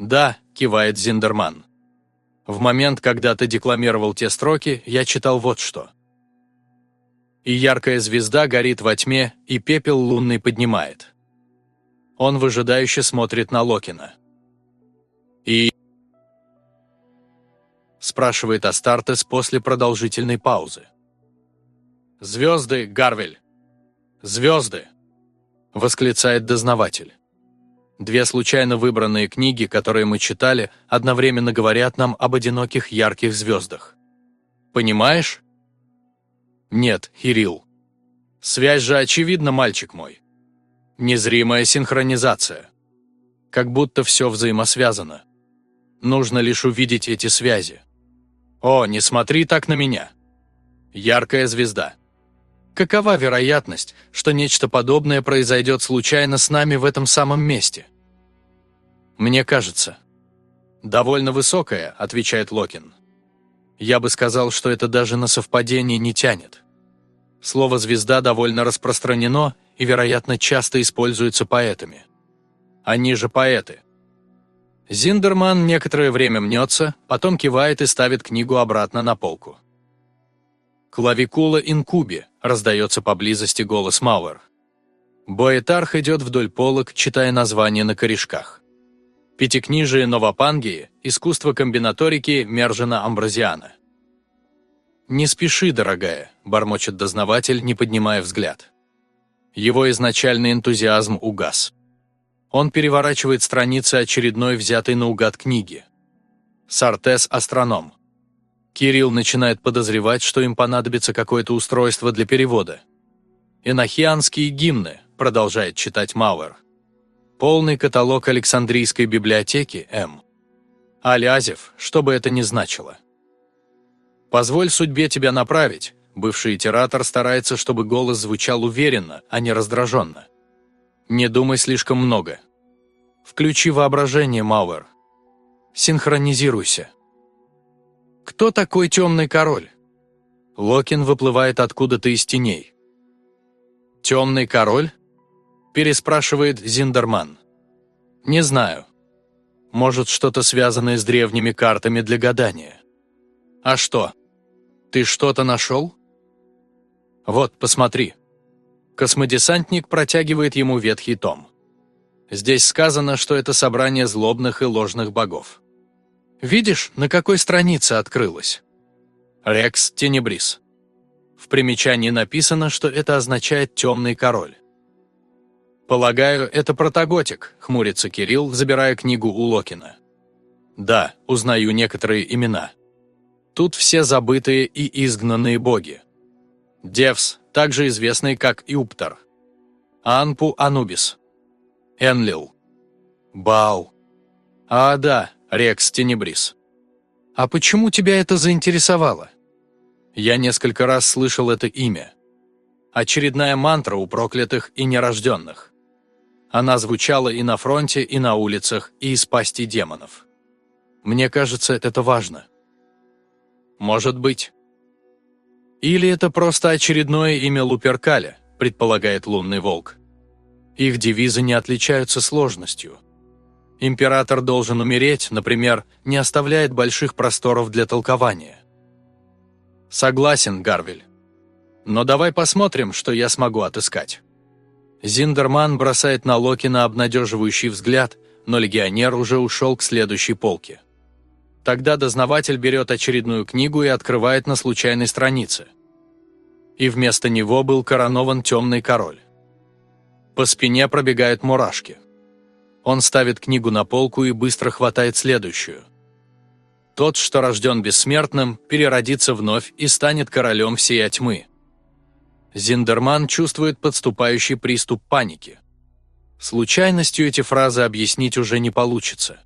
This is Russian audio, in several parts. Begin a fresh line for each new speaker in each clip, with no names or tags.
«Да», – кивает Зиндерман. «В момент, когда ты декламировал те строки, я читал вот что. И яркая звезда горит во тьме, и пепел лунный поднимает». Он выжидающе смотрит на Локина. «И...» спрашивает Астартес после продолжительной паузы. «Звезды, Гарвель! Звезды!» восклицает дознаватель. Две случайно выбранные книги, которые мы читали, одновременно говорят нам об одиноких ярких звездах. Понимаешь? Нет, Хирил. Связь же очевидна, мальчик мой. Незримая синхронизация. Как будто все взаимосвязано. Нужно лишь увидеть эти связи. О, не смотри так на меня. Яркая звезда. Какова вероятность, что нечто подобное произойдет случайно с нами в этом самом месте? Мне кажется. Довольно высокая, отвечает Локин. Я бы сказал, что это даже на совпадение не тянет. Слово «звезда» довольно распространено и, вероятно, часто используется поэтами. Они же поэты. Зиндерман некоторое время мнется, потом кивает и ставит книгу обратно на полку. «Клавикула инкуби», — раздается поблизости голос Мауэр. Боэтарх идет вдоль полок, читая названия на корешках. Пятикнижие Новопангии, искусство комбинаторики Мержина Амбразиана. «Не спеши, дорогая», — бормочет дознаватель, не поднимая взгляд. Его изначальный энтузиазм угас. Он переворачивает страницы очередной взятой наугад книги. Сартес – астроном. Кирилл начинает подозревать, что им понадобится какое-то устройство для перевода. «Энохианские гимны», – продолжает читать Мауэр. «Полный каталог Александрийской библиотеки, М. Алязев, что бы это ни значило. Позволь судьбе тебя направить», – бывший итератор старается, чтобы голос звучал уверенно, а не раздраженно. «Не думай слишком много. Включи воображение, Мауэр. Синхронизируйся». «Кто такой темный король?» Локин выплывает откуда-то из теней. «Темный король?» переспрашивает Зиндерман. «Не знаю. Может, что-то связанное с древними картами для гадания. А что? Ты что-то нашел?» «Вот, посмотри». Космодесантник протягивает ему ветхий том. Здесь сказано, что это собрание злобных и ложных богов. Видишь, на какой странице открылось? Рекс Тенебрис. В примечании написано, что это означает «темный король». «Полагаю, это протоготик», — хмурится Кирилл, забирая книгу у Локина. «Да, узнаю некоторые имена. Тут все забытые и изгнанные боги. Девс, также известный как Иуптер. Анпу Анубис. Энлил. Бау. А, да, Рекс Тенебрис. «А почему тебя это заинтересовало?» Я несколько раз слышал это имя. Очередная мантра у проклятых и нерожденных. Она звучала и на фронте, и на улицах, и из пасти демонов. Мне кажется, это важно. Может быть. Или это просто очередное имя Луперкаля, предполагает лунный волк. Их девизы не отличаются сложностью – Император должен умереть, например, не оставляет больших просторов для толкования. Согласен, Гарвель. Но давай посмотрим, что я смогу отыскать. Зиндерман бросает на Локина обнадеживающий взгляд, но легионер уже ушел к следующей полке. Тогда дознаватель берет очередную книгу и открывает на случайной странице. И вместо него был коронован темный король. По спине пробегают мурашки. Он ставит книгу на полку и быстро хватает следующую. Тот, что рожден бессмертным, переродится вновь и станет королем всей тьмы. Зиндерман чувствует подступающий приступ паники. Случайностью эти фразы объяснить уже не получится.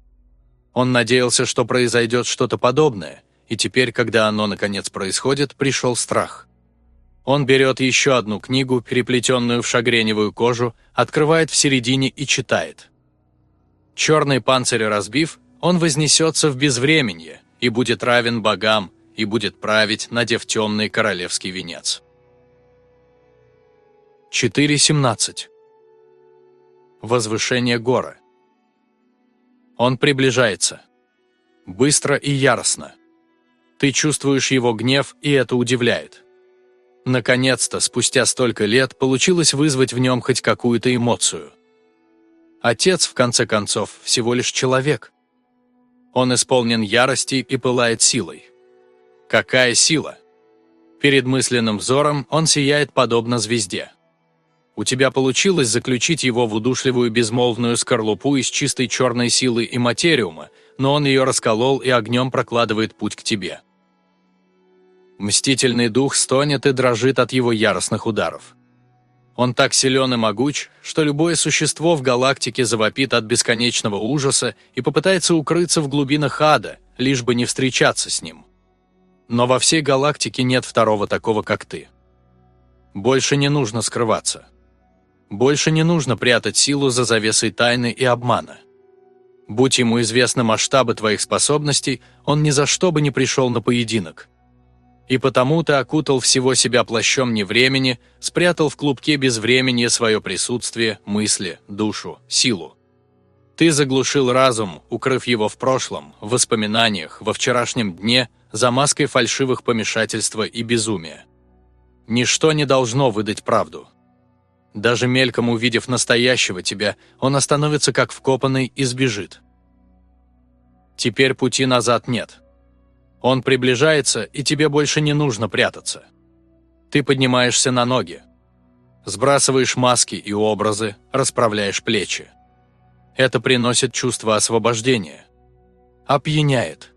Он надеялся, что произойдет что-то подобное, и теперь, когда оно наконец происходит, пришел страх. Он берет еще одну книгу, переплетенную в шагреневую кожу, открывает в середине и читает – Черный панцирь разбив, он вознесется в безвременье и будет равен богам, и будет править, надев темный королевский венец. 4.17. Возвышение гора. Он приближается. Быстро и яростно. Ты чувствуешь его гнев, и это удивляет. Наконец-то, спустя столько лет, получилось вызвать в нем хоть какую-то эмоцию. Отец, в конце концов, всего лишь человек. Он исполнен ярости и пылает силой. Какая сила! Перед мысленным взором он сияет подобно звезде. У тебя получилось заключить его в удушливую безмолвную скорлупу из чистой черной силы и материума, но он ее расколол и огнем прокладывает путь к тебе. Мстительный дух стонет и дрожит от его яростных ударов. Он так силен и могуч, что любое существо в галактике завопит от бесконечного ужаса и попытается укрыться в глубинах ада, лишь бы не встречаться с ним. Но во всей галактике нет второго такого, как ты. Больше не нужно скрываться. Больше не нужно прятать силу за завесой тайны и обмана. Будь ему известны масштабы твоих способностей, он ни за что бы не пришел на поединок – и потому ты окутал всего себя плащом невремени, спрятал в клубке безвременья свое присутствие, мысли, душу, силу. Ты заглушил разум, укрыв его в прошлом, в воспоминаниях, во вчерашнем дне, за маской фальшивых помешательства и безумия. Ничто не должно выдать правду. Даже мельком увидев настоящего тебя, он остановится как вкопанный и сбежит. Теперь пути назад нет. Он приближается, и тебе больше не нужно прятаться. Ты поднимаешься на ноги. Сбрасываешь маски и образы, расправляешь плечи. Это приносит чувство освобождения. Опьяняет.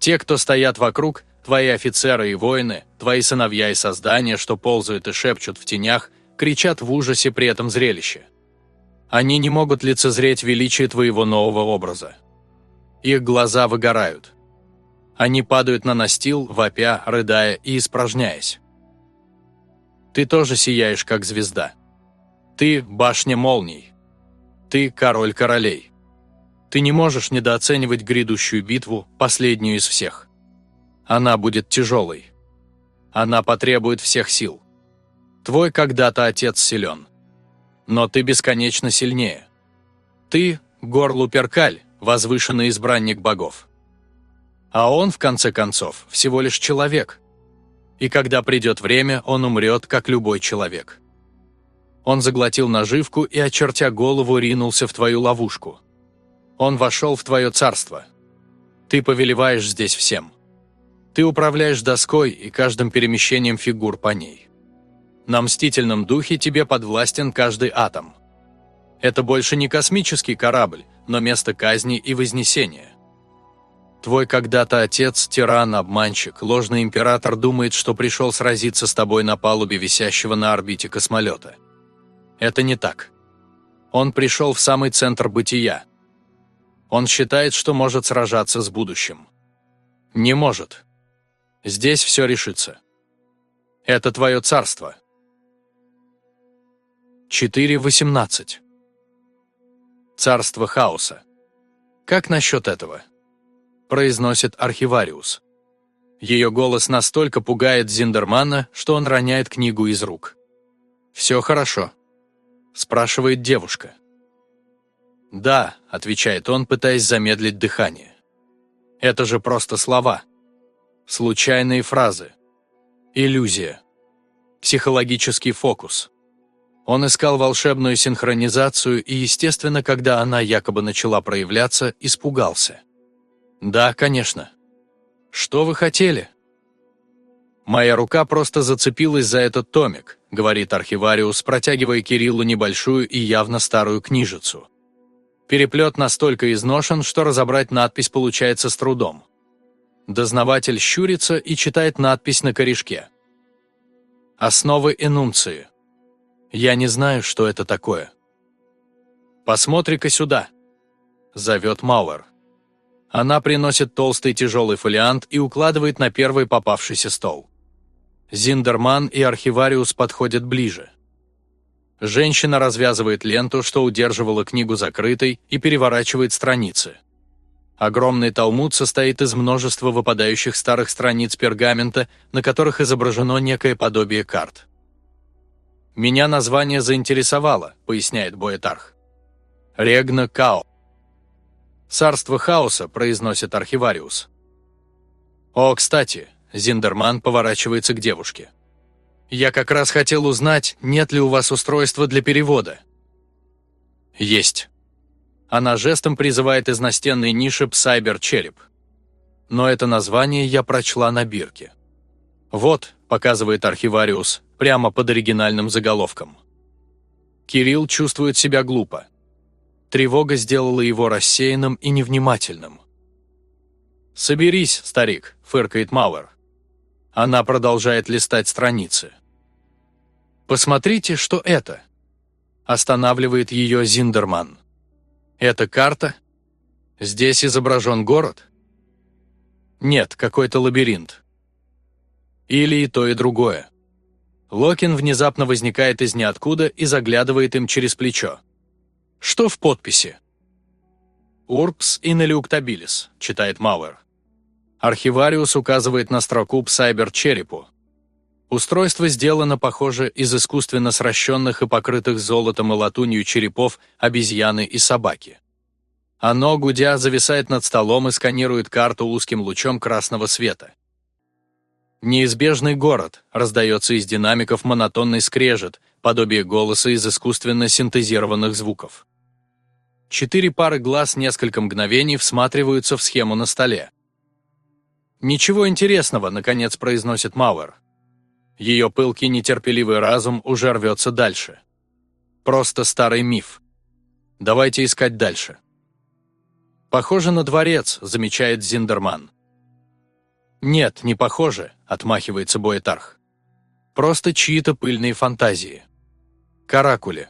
Те, кто стоят вокруг, твои офицеры и воины, твои сыновья и создания, что ползают и шепчут в тенях, кричат в ужасе при этом зрелище. Они не могут лицезреть величие твоего нового образа. Их глаза выгорают. Они падают на настил, вопя, рыдая и испражняясь. Ты тоже сияешь, как звезда. Ты – башня молний. Ты – король королей. Ты не можешь недооценивать грядущую битву, последнюю из всех. Она будет тяжелой. Она потребует всех сил. Твой когда-то отец силен. Но ты бесконечно сильнее. Ты – Горлуперкаль, возвышенный избранник богов. А он, в конце концов, всего лишь человек. И когда придет время, он умрет, как любой человек. Он заглотил наживку и, очертя голову, ринулся в твою ловушку. Он вошел в твое царство. Ты повелеваешь здесь всем. Ты управляешь доской и каждым перемещением фигур по ней. На мстительном духе тебе подвластен каждый атом. Это больше не космический корабль, но место казни и вознесения. Твой когда-то отец – тиран, обманщик, ложный император думает, что пришел сразиться с тобой на палубе висящего на орбите космолета. Это не так. Он пришел в самый центр бытия. Он считает, что может сражаться с будущим. Не может. Здесь все решится. Это твое царство. 4.18. Царство хаоса. Как насчет этого? Произносит архивариус. Ее голос настолько пугает Зиндермана, что он роняет книгу из рук. «Все хорошо?» – спрашивает девушка. «Да», – отвечает он, пытаясь замедлить дыхание. «Это же просто слова. Случайные фразы. Иллюзия. Психологический фокус». Он искал волшебную синхронизацию и, естественно, когда она якобы начала проявляться, испугался. «Да, конечно». «Что вы хотели?» «Моя рука просто зацепилась за этот томик», — говорит архивариус, протягивая Кириллу небольшую и явно старую книжицу. Переплет настолько изношен, что разобрать надпись получается с трудом. Дознаватель щурится и читает надпись на корешке. «Основы энунции». Я не знаю, что это такое. «Посмотри-ка сюда», — зовет Мауэр. Она приносит толстый тяжелый фолиант и укладывает на первый попавшийся стол. Зиндерман и архивариус подходят ближе. Женщина развязывает ленту, что удерживала книгу закрытой, и переворачивает страницы. Огромный талмуд состоит из множества выпадающих старых страниц пергамента, на которых изображено некое подобие карт. «Меня название заинтересовало», — поясняет Боэтарх. «Регна Као». «Царство хаоса», – произносит архивариус. «О, кстати», – Зиндерман поворачивается к девушке. «Я как раз хотел узнать, нет ли у вас устройства для перевода». «Есть». Она жестом призывает из настенной ниши Псайбер-череп. Но это название я прочла на бирке. «Вот», – показывает архивариус, прямо под оригинальным заголовком. Кирилл чувствует себя глупо. Тревога сделала его рассеянным и невнимательным. «Соберись, старик», – фыркает Мауэр. Она продолжает листать страницы. «Посмотрите, что это!» Останавливает ее Зиндерман. «Это карта? Здесь изображен город?» «Нет, какой-то лабиринт». Или и то, и другое. Локин внезапно возникает из ниоткуда и заглядывает им через плечо. Что в подписи? «Урпс инелиуктабилис», – читает Мауэр. Архивариус указывает на строку «Псайбер-черепу». Устройство сделано, похоже, из искусственно сращенных и покрытых золотом и латунью черепов обезьяны и собаки. Оно, гудя, зависает над столом и сканирует карту узким лучом красного света. «Неизбежный город», раздается из динамиков монотонный скрежет, подобие голоса из искусственно синтезированных звуков. Четыре пары глаз несколько мгновений всматриваются в схему на столе. «Ничего интересного», — наконец произносит Мауэр. Ее пылкий нетерпеливый разум уже рвется дальше. Просто старый миф. Давайте искать дальше. «Похоже на дворец», — замечает Зиндерман. «Нет, не похоже», — отмахивается Боэтарх. «Просто чьи-то пыльные фантазии. Каракули.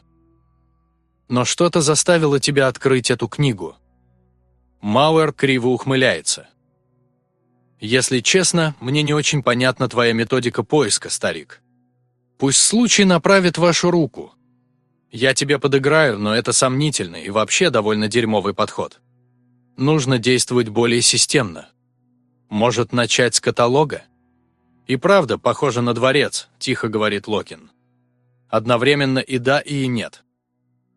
Но что-то заставило тебя открыть эту книгу». Мауэр криво ухмыляется. «Если честно, мне не очень понятна твоя методика поиска, старик. Пусть случай направит вашу руку. Я тебе подыграю, но это сомнительный и вообще довольно дерьмовый подход. Нужно действовать более системно. Может, начать с каталога? И правда, похоже на дворец, тихо говорит Локин. Одновременно и да, и нет.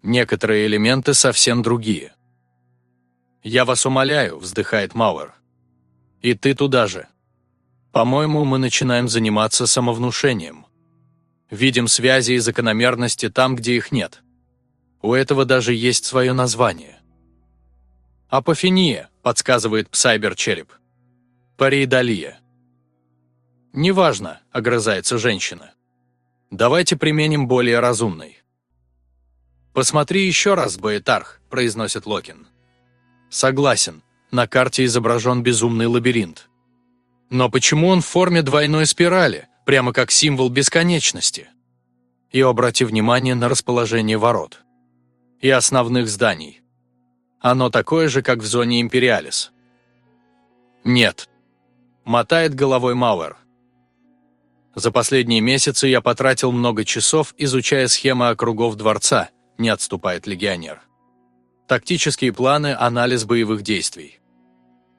Некоторые элементы совсем другие. «Я вас умоляю», — вздыхает Мауэр. «И ты туда же. По-моему, мы начинаем заниматься самовнушением. Видим связи и закономерности там, где их нет. У этого даже есть свое название. «Апофения», — подсказывает Псайбер-череп. Париидалия. «Неважно», — огрызается женщина. «Давайте применим более разумный». «Посмотри еще раз, Баэтарх», — произносит Локин. «Согласен, на карте изображен безумный лабиринт. Но почему он в форме двойной спирали, прямо как символ бесконечности? И обрати внимание на расположение ворот. И основных зданий. Оно такое же, как в зоне Империалис. Нет, Мотает головой Мауэр. За последние месяцы я потратил много часов, изучая схемы округов дворца, не отступает легионер. Тактические планы, анализ боевых действий.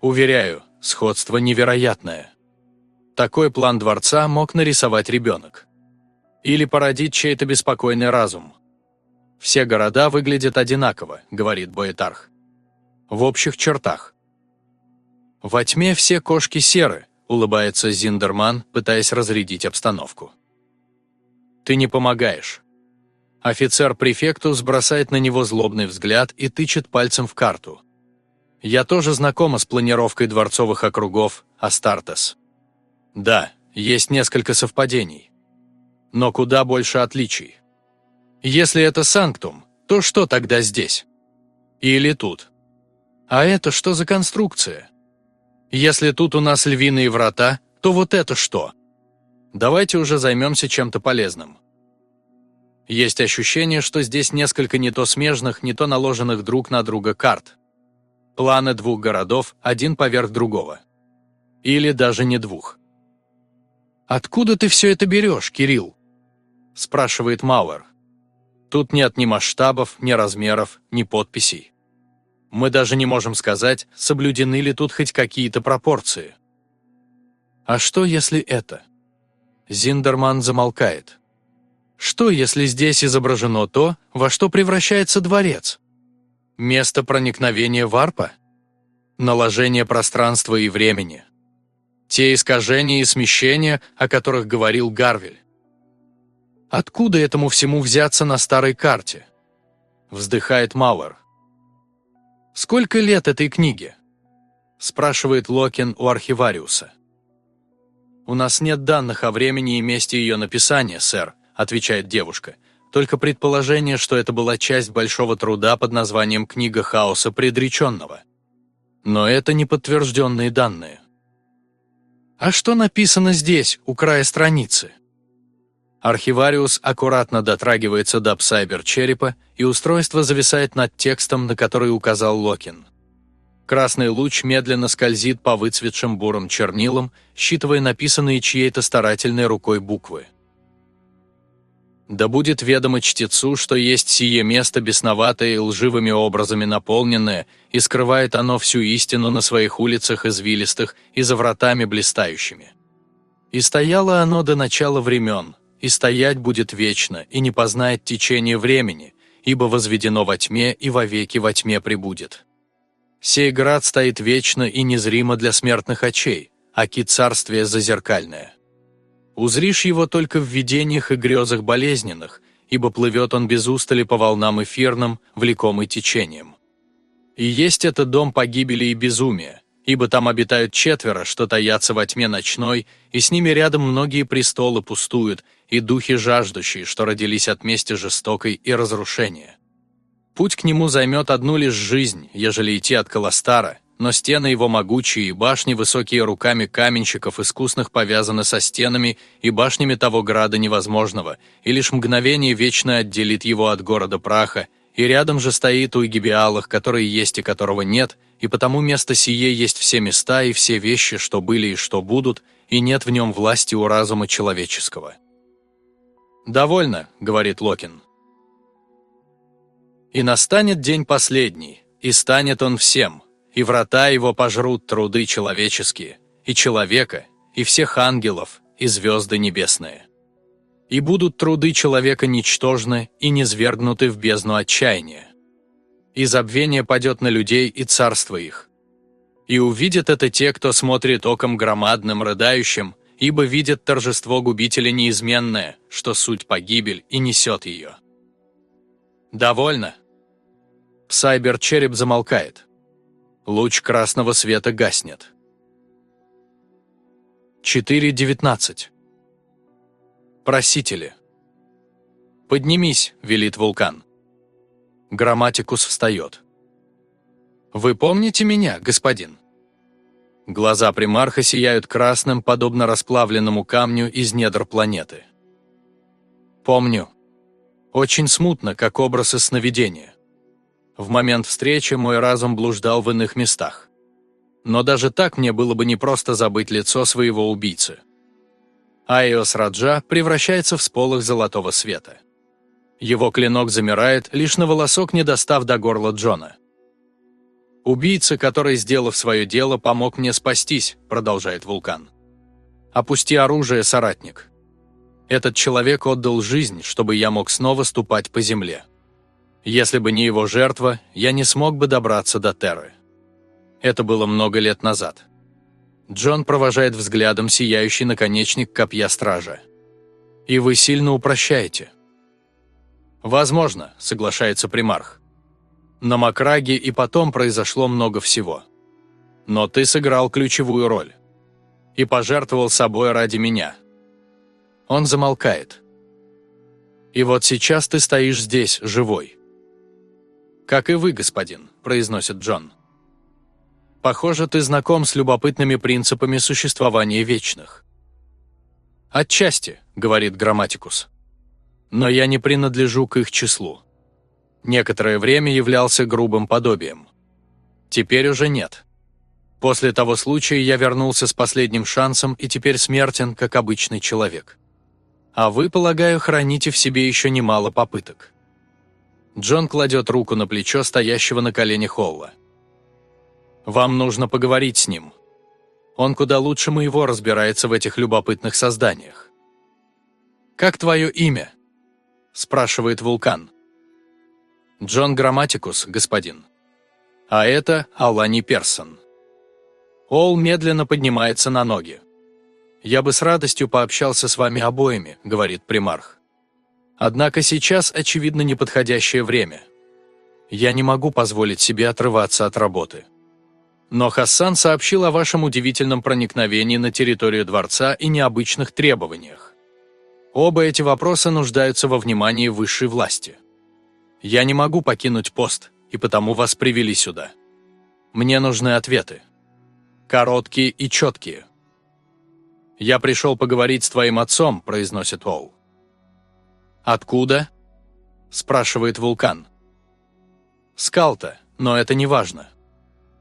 Уверяю, сходство невероятное. Такой план дворца мог нарисовать ребенок. Или породить чей-то беспокойный разум. Все города выглядят одинаково, говорит Боэтарх. В общих чертах. «Во тьме все кошки серы», — улыбается Зиндерман, пытаясь разрядить обстановку. «Ты не помогаешь». Офицер-префектус бросает на него злобный взгляд и тычет пальцем в карту. «Я тоже знакома с планировкой дворцовых округов Астартес. Да, есть несколько совпадений. Но куда больше отличий. Если это Санктум, то что тогда здесь? Или тут? А это что за конструкция? Если тут у нас львиные врата, то вот это что? Давайте уже займемся чем-то полезным. Есть ощущение, что здесь несколько не то смежных, не то наложенных друг на друга карт. Планы двух городов, один поверх другого. Или даже не двух. «Откуда ты все это берешь, Кирилл?» – спрашивает Мауэр. Тут нет ни масштабов, ни размеров, ни подписей. Мы даже не можем сказать, соблюдены ли тут хоть какие-то пропорции. А что, если это? Зиндерман замолкает. Что, если здесь изображено то, во что превращается дворец? Место проникновения варпа? Наложение пространства и времени. Те искажения и смещения, о которых говорил Гарвель. Откуда этому всему взяться на старой карте? Вздыхает Мауэр. «Сколько лет этой книге?» спрашивает Локин у архивариуса. «У нас нет данных о времени и месте ее написания, сэр», отвечает девушка. «Только предположение, что это была часть большого труда под названием «Книга хаоса предреченного». Но это не подтвержденные данные. А что написано здесь, у края страницы? Архивариус аккуратно дотрагивается до псайбер-черепа, и устройство зависает над текстом, на который указал Локин. Красный луч медленно скользит по выцветшим бурым чернилам, считывая написанные чьей-то старательной рукой буквы. Да будет ведомо чтецу, что есть сие место бесноватое и лживыми образами наполненное, и скрывает оно всю истину на своих улицах извилистых и за вратами блистающими. И стояло оно до начала времен, и стоять будет вечно, и не познает течение времени, ибо возведено во тьме и вовеки во тьме прибудет. Сей град стоит вечно и незримо для смертных очей, аки царствие зазеркальное. Узришь его только в видениях и грезах болезненных, ибо плывет он без устали по волнам эфирным, влекомый течением. И есть это дом погибели и безумия, ибо там обитают четверо, что таятся во тьме ночной, и с ними рядом многие престолы пустуют, и духи жаждущие, что родились от мести жестокой и разрушения. Путь к нему займет одну лишь жизнь, ежели идти от Каластара, но стены его могучие и башни, высокие руками каменщиков, искусных повязаны со стенами и башнями того града невозможного, и лишь мгновение вечно отделит его от города праха, и рядом же стоит у Гибиалах, которые есть и которого нет, и потому место сие есть все места и все вещи, что были и что будут, и нет в нем власти у разума человеческого. «Довольно», — говорит Локин. И настанет день последний, и станет он всем, и врата его пожрут труды человеческие, и человека, и всех ангелов, и звезды небесные. И будут труды человека ничтожны и низвергнуты в бездну отчаяния. И забвение падет на людей и царство их. И увидят это те, кто смотрит оком громадным, рыдающим, ибо видят торжество губителя неизменное, что суть погибель и несет ее. «Довольно». Сайбер-череп замолкает. Луч красного света гаснет. 4.19. Просители. «Поднимись», — велит вулкан. Грамматикус встает. «Вы помните меня, господин?» Глаза примарха сияют красным, подобно расплавленному камню из недр планеты. «Помню», очень смутно, как образ из сновидения. В момент встречи мой разум блуждал в иных местах. Но даже так мне было бы непросто забыть лицо своего убийцы. Айос Раджа превращается в сполох золотого света. Его клинок замирает, лишь на волосок не достав до горла Джона. «Убийца, который, сделав свое дело, помог мне спастись», — продолжает Вулкан. «Опусти оружие, соратник. Этот человек отдал жизнь, чтобы я мог снова ступать по земле. Если бы не его жертва, я не смог бы добраться до Терры. Это было много лет назад. Джон провожает взглядом сияющий наконечник копья стража. «И вы сильно упрощаете». «Возможно», — соглашается примарх. «На Макраге и потом произошло много всего. Но ты сыграл ключевую роль. И пожертвовал собой ради меня». Он замолкает. «И вот сейчас ты стоишь здесь, живой». «Как и вы, господин», – произносит Джон. «Похоже, ты знаком с любопытными принципами существования вечных». «Отчасти», – говорит Грамматикус. «Но я не принадлежу к их числу. Некоторое время являлся грубым подобием. Теперь уже нет. После того случая я вернулся с последним шансом и теперь смертен, как обычный человек. А вы, полагаю, храните в себе еще немало попыток. Джон кладет руку на плечо стоящего на колене Холла. «Вам нужно поговорить с ним. Он куда лучше моего разбирается в этих любопытных созданиях». «Как твое имя?» – спрашивает Вулкан. «Джон Грамматикус, господин. А это Алани Персон». Ол медленно поднимается на ноги. «Я бы с радостью пообщался с вами обоими», — говорит примарх. «Однако сейчас, очевидно, неподходящее время. Я не могу позволить себе отрываться от работы». Но Хассан сообщил о вашем удивительном проникновении на территорию дворца и необычных требованиях. Оба эти вопроса нуждаются во внимании высшей власти. Я не могу покинуть пост, и потому вас привели сюда. Мне нужны ответы. Короткие и четкие. «Я пришел поговорить с твоим отцом», – произносит Оу. «Откуда?» – спрашивает Вулкан. «Скалта, но это не важно.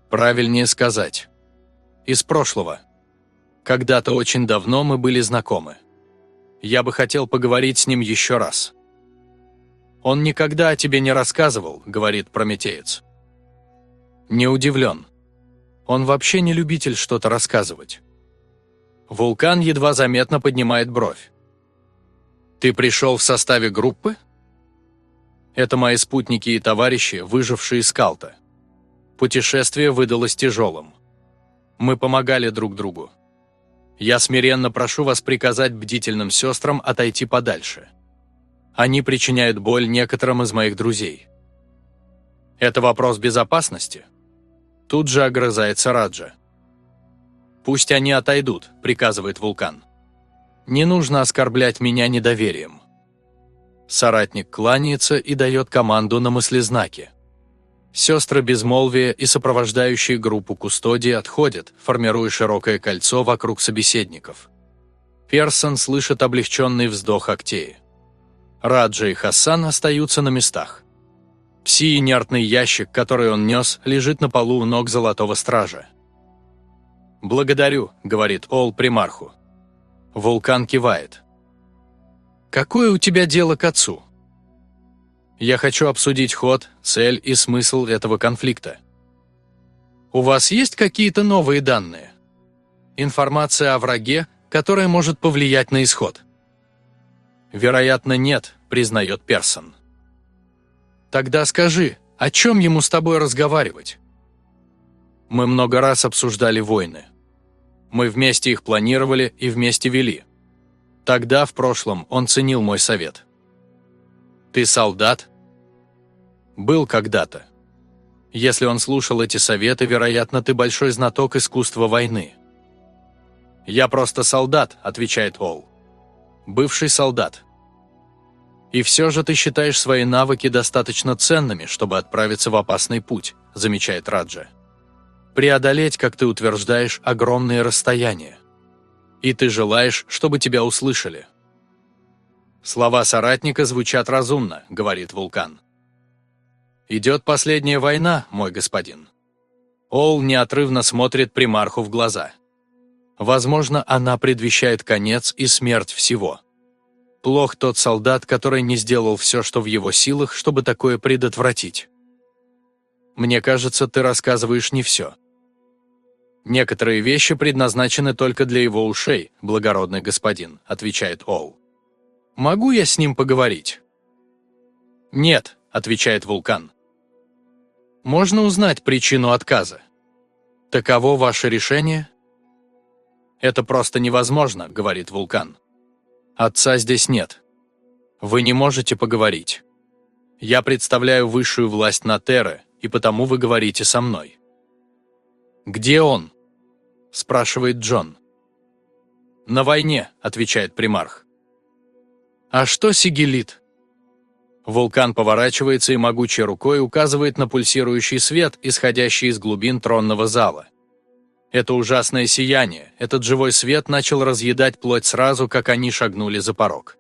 Правильнее сказать. Из прошлого. Когда-то очень давно мы были знакомы. Я бы хотел поговорить с ним еще раз. «Он никогда о тебе не рассказывал», — говорит Прометеец. Не удивлен. Он вообще не любитель что-то рассказывать. Вулкан едва заметно поднимает бровь. «Ты пришел в составе группы?» «Это мои спутники и товарищи, выжившие из Калта. Путешествие выдалось тяжелым. Мы помогали друг другу. Я смиренно прошу вас приказать бдительным сестрам отойти подальше. Они причиняют боль некоторым из моих друзей. Это вопрос безопасности? Тут же огрызается Раджа. «Пусть они отойдут», — приказывает Вулкан. «Не нужно оскорблять меня недоверием». Соратник кланяется и дает команду на мыслезнаке. Сестры безмолвия и сопровождающие группу кустодии отходят, формируя широкое кольцо вокруг собеседников. Персон слышит облегченный вздох Актеи. Раджа и Хасан остаются на местах. Пси-инертный ящик, который он нес, лежит на полу у ног Золотого Стража. «Благодарю», — говорит Ол примарху. Вулкан кивает. «Какое у тебя дело к отцу?» Я хочу обсудить ход, цель и смысл этого конфликта. У вас есть какие-то новые данные? Информация о враге, которая может повлиять на исход? Вероятно, нет, признает Персон. Тогда скажи, о чем ему с тобой разговаривать? Мы много раз обсуждали войны. Мы вместе их планировали и вместе вели. Тогда, в прошлом, он ценил мой совет. Ты солдат? Был когда-то. Если он слушал эти советы, вероятно, ты большой знаток искусства войны. «Я просто солдат», — отвечает Ол. «Бывший солдат». «И все же ты считаешь свои навыки достаточно ценными, чтобы отправиться в опасный путь», — замечает Раджа. «Преодолеть, как ты утверждаешь, огромные расстояния. И ты желаешь, чтобы тебя услышали». «Слова соратника звучат разумно», — говорит Вулкан. «Идет последняя война, мой господин». Ол неотрывно смотрит примарху в глаза. Возможно, она предвещает конец и смерть всего. Плох тот солдат, который не сделал все, что в его силах, чтобы такое предотвратить. Мне кажется, ты рассказываешь не все. Некоторые вещи предназначены только для его ушей, благородный господин, отвечает Ол. Могу я с ним поговорить?» «Нет», — отвечает Вулкан. «Можно узнать причину отказа? Таково ваше решение?» «Это просто невозможно», — говорит Вулкан. «Отца здесь нет. Вы не можете поговорить. Я представляю высшую власть на Терре, и потому вы говорите со мной». «Где он?» – спрашивает Джон. «На войне», – отвечает примарх. «А что сигелит?» Вулкан поворачивается и могучей рукой указывает на пульсирующий свет, исходящий из глубин тронного зала. Это ужасное сияние, этот живой свет начал разъедать плоть сразу, как они шагнули за порог.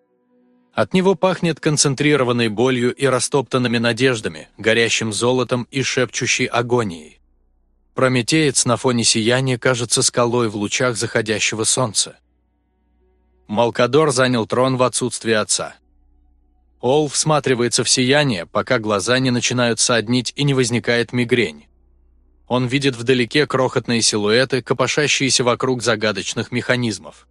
От него пахнет концентрированной болью и растоптанными надеждами, горящим золотом и шепчущей агонией. Прометеец на фоне сияния кажется скалой в лучах заходящего солнца. Малкадор занял трон в отсутствие отца. Ол всматривается в сияние, пока глаза не начинают саднить и не возникает мигрень. Он видит вдалеке крохотные силуэты, копошащиеся вокруг загадочных механизмов.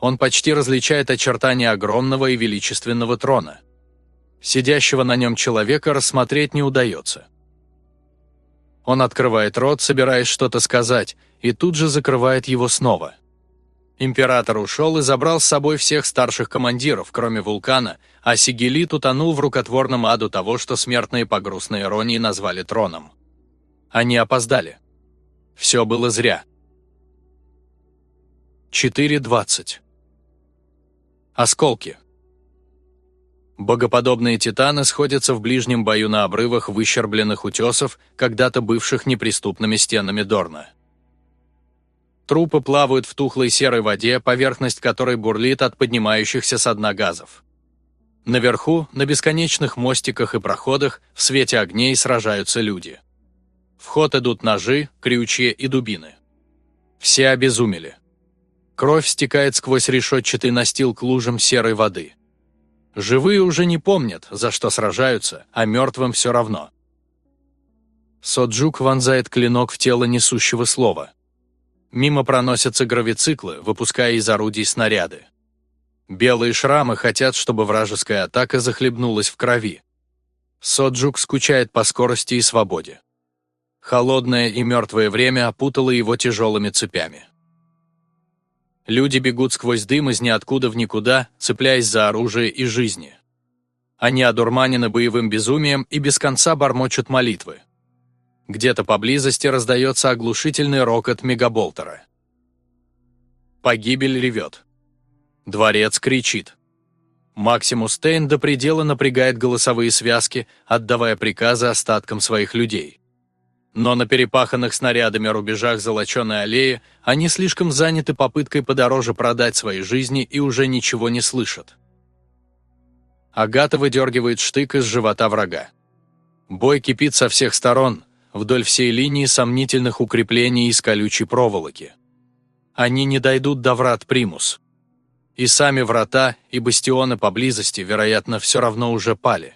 Он почти различает очертания огромного и величественного трона. Сидящего на нем человека рассмотреть не удается. Он открывает рот, собираясь что-то сказать, и тут же закрывает его снова. Император ушел и забрал с собой всех старших командиров, кроме вулкана, а Сигелит утонул в рукотворном аду того, что смертные по грустной иронии назвали троном. Они опоздали. Все было зря. 4.20 Осколки Богоподобные титаны сходятся в ближнем бою на обрывах выщербленных утесов, когда-то бывших неприступными стенами Дорна. Трупы плавают в тухлой серой воде, поверхность которой бурлит от поднимающихся со дна газов. Наверху, на бесконечных мостиках и проходах, в свете огней сражаются люди. В ход идут ножи, крючья и дубины. Все обезумели. Кровь стекает сквозь решетчатый настил к лужам серой воды. Живые уже не помнят, за что сражаются, а мертвым все равно. Соджук вонзает клинок в тело несущего слова. Мимо проносятся гравициклы, выпуская из орудий снаряды. Белые шрамы хотят, чтобы вражеская атака захлебнулась в крови. Соджук скучает по скорости и свободе. Холодное и мертвое время опутало его тяжелыми цепями. Люди бегут сквозь дым из ниоткуда в никуда, цепляясь за оружие и жизни. Они одурманены боевым безумием и без конца бормочут молитвы. Где-то поблизости раздается оглушительный рокот мегаболтера. Погибель ревет. Дворец кричит. Максимус Тейн до предела напрягает голосовые связки, отдавая приказы остаткам своих людей. Но на перепаханных снарядами рубежах золоченой аллеи они слишком заняты попыткой подороже продать свои жизни и уже ничего не слышат. Агата выдергивает штык из живота врага. Бой кипит со всех сторон, вдоль всей линии сомнительных укреплений из колючей проволоки. Они не дойдут до врат Примус. И сами врата, и бастионы поблизости, вероятно, все равно уже пали.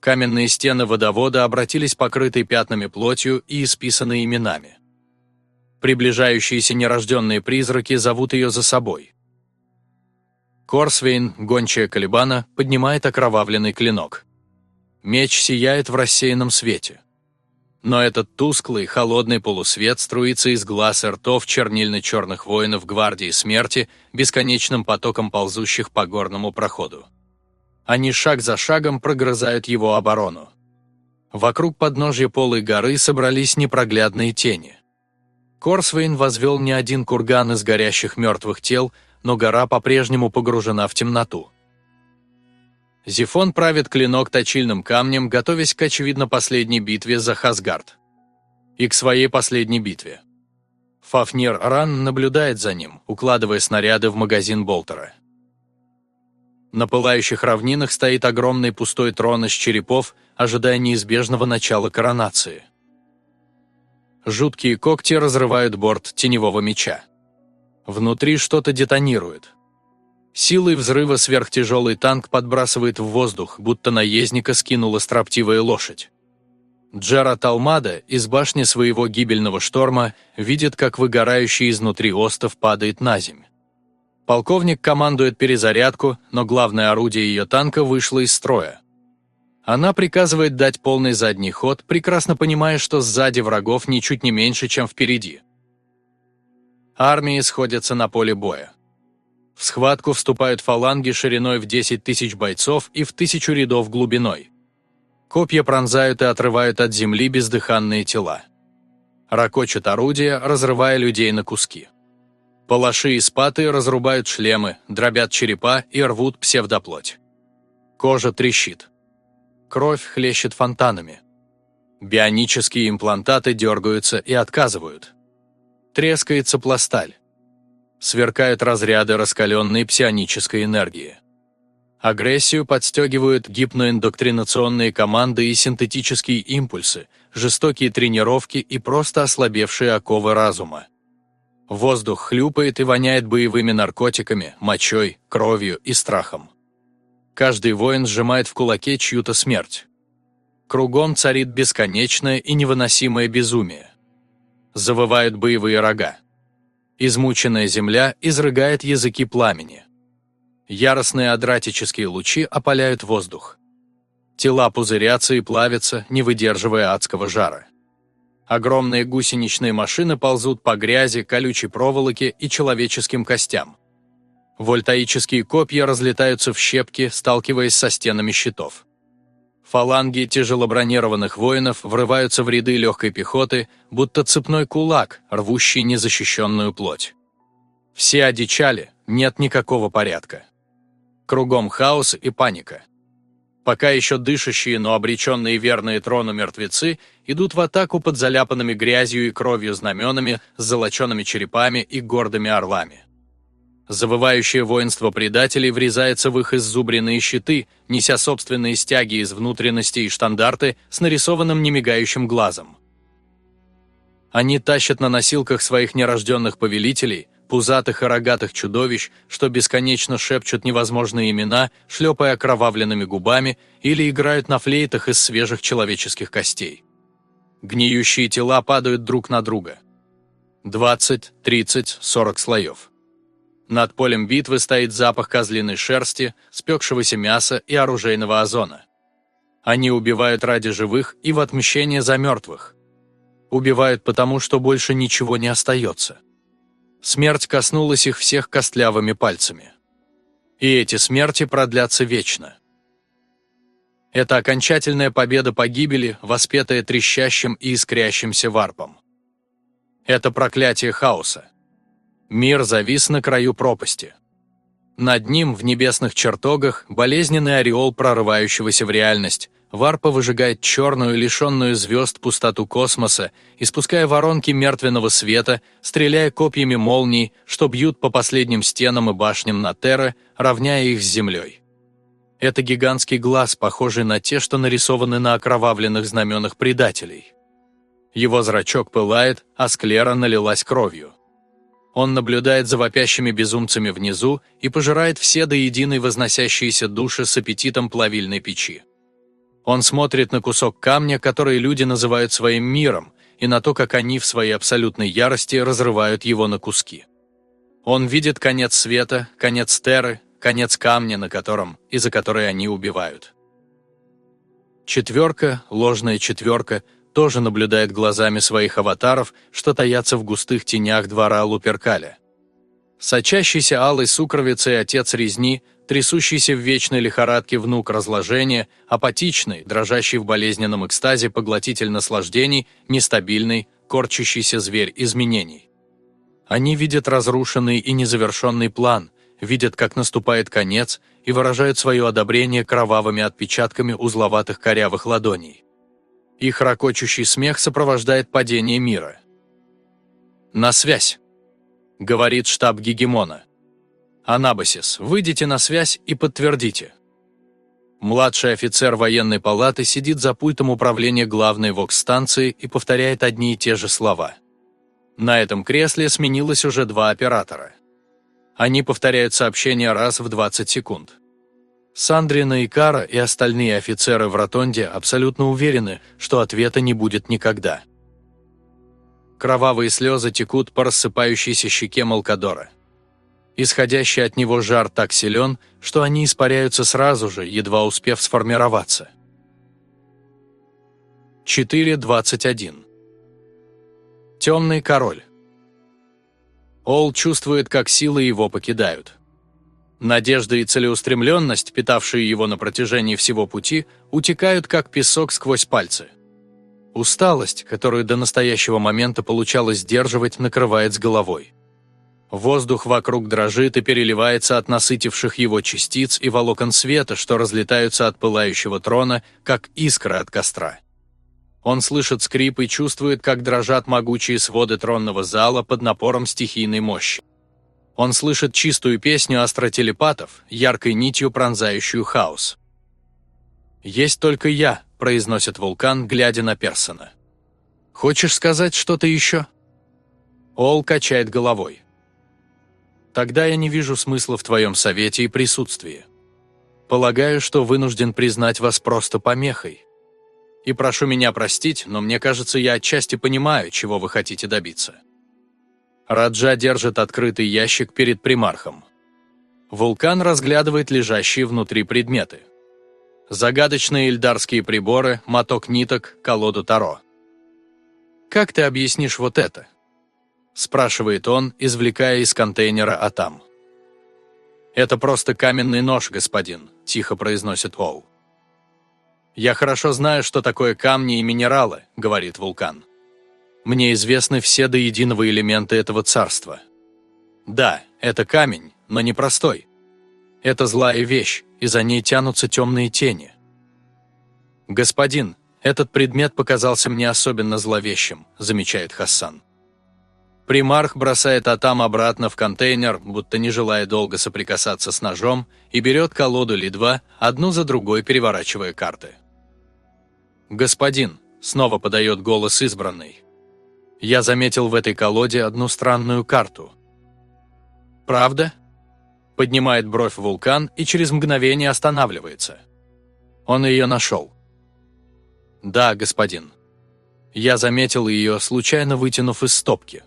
Каменные стены водовода обратились покрытой пятнами плотью и исписаны именами. Приближающиеся нерожденные призраки зовут ее за собой. Корсвейн, гончая Калибана, поднимает окровавленный клинок. Меч сияет в рассеянном свете но этот тусклый, холодный полусвет струится из глаз и ртов чернильно-черных воинов Гвардии Смерти бесконечным потоком ползущих по горному проходу. Они шаг за шагом прогрызают его оборону. Вокруг подножья полой горы собрались непроглядные тени. Корсвейн возвел не один курган из горящих мертвых тел, но гора по-прежнему погружена в темноту. Зифон правит клинок точильным камнем, готовясь к очевидно последней битве за Хасгард. И к своей последней битве. Фафнир Ран наблюдает за ним, укладывая снаряды в магазин Болтера. На пылающих равнинах стоит огромный пустой трон из черепов, ожидая неизбежного начала коронации. Жуткие когти разрывают борт теневого меча. Внутри что-то детонирует. Силой взрыва сверхтяжелый танк подбрасывает в воздух, будто наездника скинула строптивая лошадь. Джара Талмада из башни своего гибельного шторма видит, как выгорающий изнутри остов падает на земь. Полковник командует перезарядку, но главное орудие ее танка вышло из строя. Она приказывает дать полный задний ход, прекрасно понимая, что сзади врагов ничуть не меньше, чем впереди. Армии сходятся на поле боя. В схватку вступают фаланги шириной в 10 тысяч бойцов и в тысячу рядов глубиной. Копья пронзают и отрывают от земли бездыханные тела. Рокочут орудия, разрывая людей на куски. Палаши и спаты разрубают шлемы, дробят черепа и рвут псевдоплоть. Кожа трещит. Кровь хлещет фонтанами. Бионические имплантаты дергаются и отказывают. Трескается пласталь сверкают разряды раскаленной псионической энергии. Агрессию подстегивают гипноиндоктринационные команды и синтетические импульсы, жестокие тренировки и просто ослабевшие оковы разума. Воздух хлюпает и воняет боевыми наркотиками, мочой, кровью и страхом. Каждый воин сжимает в кулаке чью-то смерть. Кругом царит бесконечное и невыносимое безумие. Завывают боевые рога. Измученная земля изрыгает языки пламени. Яростные адратические лучи опаляют воздух. Тела пузырятся и плавятся, не выдерживая адского жара. Огромные гусеничные машины ползут по грязи, колючей проволоке и человеческим костям. Вольтаические копья разлетаются в щепки, сталкиваясь со стенами щитов. Фаланги тяжелобронированных воинов врываются в ряды легкой пехоты, будто цепной кулак, рвущий незащищенную плоть. Все одичали, нет никакого порядка. Кругом хаос и паника. Пока еще дышащие, но обреченные верные трону мертвецы идут в атаку под заляпанными грязью и кровью знаменами с золочеными черепами и гордыми орлами. Завывающее воинство предателей врезается в их иззубренные щиты, неся собственные стяги из внутренности и штандарты с нарисованным немигающим глазом. Они тащат на носилках своих нерожденных повелителей, пузатых и рогатых чудовищ, что бесконечно шепчут невозможные имена, шлепая окровавленными губами, или играют на флейтах из свежих человеческих костей. Гниющие тела падают друг на друга. 20, 30, 40 слоев. Над полем битвы стоит запах козлиной шерсти, спекшегося мяса и оружейного озона. Они убивают ради живых и в отмщение за мертвых. Убивают потому, что больше ничего не остается. Смерть коснулась их всех костлявыми пальцами. И эти смерти продлятся вечно. Это окончательная победа погибели, воспетая трещащим и искрящимся варпом. Это проклятие хаоса. Мир завис на краю пропасти. Над ним, в небесных чертогах, болезненный ореол прорывающегося в реальность, Варпа выжигает черную, лишенную звезд пустоту космоса, испуская воронки мертвенного света, стреляя копьями молний, что бьют по последним стенам и башням на Терра, равняя их с землей. Это гигантский глаз, похожий на те, что нарисованы на окровавленных знаменах предателей. Его зрачок пылает, а склера налилась кровью. Он наблюдает за вопящими безумцами внизу и пожирает все до единой возносящиеся души с аппетитом плавильной печи. Он смотрит на кусок камня, который люди называют своим миром, и на то, как они в своей абсолютной ярости разрывают его на куски. Он видит конец света, конец терры, конец камня, на котором и за который они убивают. Четверка, ложная четверка – тоже наблюдает глазами своих аватаров, что таятся в густых тенях двора Луперкаля. Сочащийся алой сукровицей отец резни, трясущийся в вечной лихорадке внук разложения, апатичный, дрожащий в болезненном экстазе поглотитель наслаждений, нестабильный, корчащийся зверь изменений. Они видят разрушенный и незавершенный план, видят, как наступает конец, и выражают свое одобрение кровавыми отпечатками узловатых корявых ладоней. Их ракочущий смех сопровождает падение мира. «На связь!» — говорит штаб Гегемона. «Анабасис, выйдите на связь и подтвердите». Младший офицер военной палаты сидит за пультом управления главной ВОКС-станции и повторяет одни и те же слова. На этом кресле сменилось уже два оператора. Они повторяют сообщение раз в 20 секунд. Сандрина Икара и остальные офицеры в ротонде абсолютно уверены, что ответа не будет никогда. Кровавые слезы текут по рассыпающейся щеке Малкадора. Исходящий от него жар так силен, что они испаряются сразу же, едва успев сформироваться. 4.21 Темный король Ол чувствует, как силы его покидают. Надежда и целеустремленность, питавшие его на протяжении всего пути, утекают как песок сквозь пальцы. Усталость, которую до настоящего момента получалось сдерживать, накрывает с головой. Воздух вокруг дрожит и переливается от насытивших его частиц и волокон света, что разлетаются от пылающего трона, как искра от костра. Он слышит скрип и чувствует, как дрожат могучие своды тронного зала под напором стихийной мощи. Он слышит чистую песню астротелепатов, яркой нитью пронзающую хаос. «Есть только я», – произносит вулкан, глядя на Персона. «Хочешь сказать что-то еще?» Ол качает головой. «Тогда я не вижу смысла в твоем совете и присутствии. Полагаю, что вынужден признать вас просто помехой. И прошу меня простить, но мне кажется, я отчасти понимаю, чего вы хотите добиться». Раджа держит открытый ящик перед примархом. Вулкан разглядывает лежащие внутри предметы. Загадочные эльдарские приборы, моток ниток, колоду Таро. «Как ты объяснишь вот это?» Спрашивает он, извлекая из контейнера Атам. «Это просто каменный нож, господин», – тихо произносит Оу. «Я хорошо знаю, что такое камни и минералы», – говорит Вулкан. «Мне известны все до единого элементы этого царства. Да, это камень, но не простой. Это злая вещь, и за ней тянутся темные тени. Господин, этот предмет показался мне особенно зловещим», – замечает Хассан. Примарх бросает Атам обратно в контейнер, будто не желая долго соприкасаться с ножом, и берет колоду Ли-2, одну за другой переворачивая карты. «Господин», — снова подает голос избранный, — «я заметил в этой колоде одну странную карту». «Правда?» Поднимает бровь вулкан и через мгновение останавливается. Он ее нашел. «Да, господин. Я заметил ее, случайно вытянув из стопки.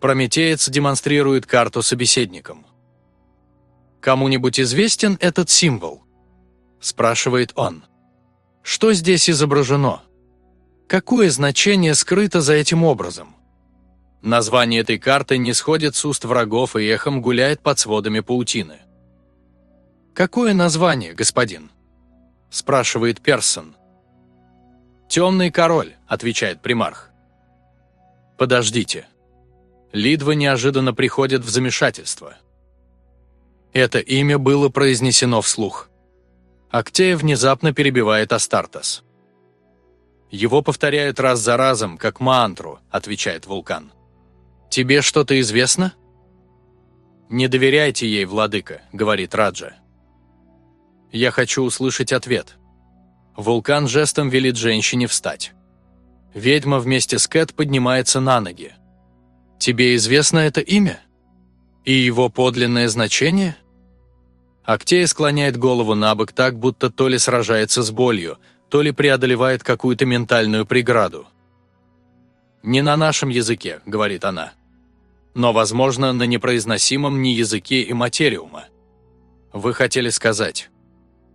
Прометеец демонстрирует карту собеседникам. «Кому-нибудь известен этот символ?» – спрашивает он. «Что здесь изображено? Какое значение скрыто за этим образом?» Название этой карты не сходит с уст врагов и эхом гуляет под сводами паутины. «Какое название, господин?» – спрашивает Персон. «Темный король», – отвечает примарх. «Подождите», Лидва неожиданно приходит в замешательство. Это имя было произнесено вслух. Актея внезапно перебивает Астартес. «Его повторяют раз за разом, как мантру», – отвечает Вулкан. «Тебе что-то известно?» «Не доверяйте ей, владыка», – говорит Раджа. «Я хочу услышать ответ». Вулкан жестом велит женщине встать. Ведьма вместе с Кэт поднимается на ноги. Тебе известно это имя? И его подлинное значение? Актея склоняет голову на бок так, будто то ли сражается с болью, то ли преодолевает какую-то ментальную преграду. «Не на нашем языке», — говорит она. «Но, возможно, на непроизносимом не языке и материума. Вы хотели сказать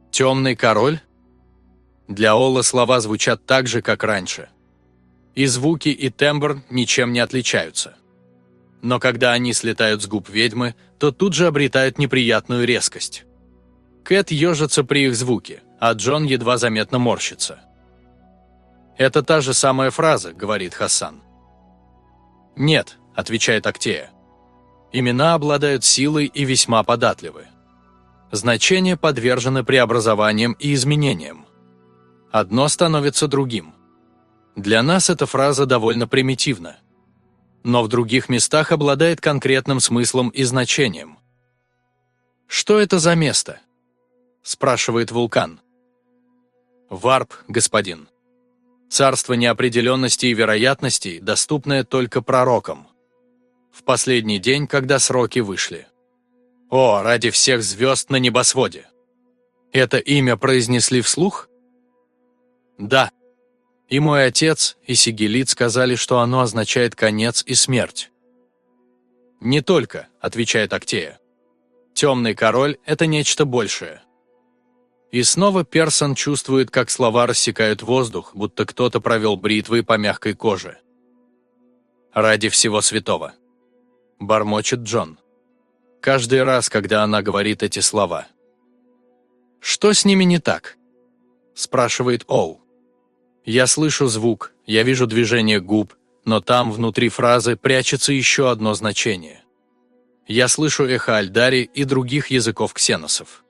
«темный король»?» Для Олла слова звучат так же, как раньше. И звуки, и тембр ничем не отличаются но когда они слетают с губ ведьмы, то тут же обретают неприятную резкость. Кэт ежится при их звуке, а Джон едва заметно морщится. «Это та же самая фраза», — говорит Хасан. «Нет», — отвечает Актея. «Имена обладают силой и весьма податливы. Значения подвержены преобразованиям и изменениям. Одно становится другим. Для нас эта фраза довольно примитивна но в других местах обладает конкретным смыслом и значением. «Что это за место?» – спрашивает вулкан. «Варп, господин. Царство неопределенности и вероятностей, доступное только пророкам. В последний день, когда сроки вышли. О, ради всех звезд на небосводе! Это имя произнесли вслух? Да, и мой отец, и Сигелит сказали, что оно означает конец и смерть. «Не только», — отвечает Актея. «Темный король — это нечто большее». И снова Персон чувствует, как слова рассекают воздух, будто кто-то провел бритвой по мягкой коже. «Ради всего святого», — бормочет Джон. Каждый раз, когда она говорит эти слова. «Что с ними не так?» – спрашивает Оу. Я слышу звук, я вижу движение губ, но там, внутри фразы, прячется еще одно значение. Я слышу эхо Альдари и других языков ксеносов.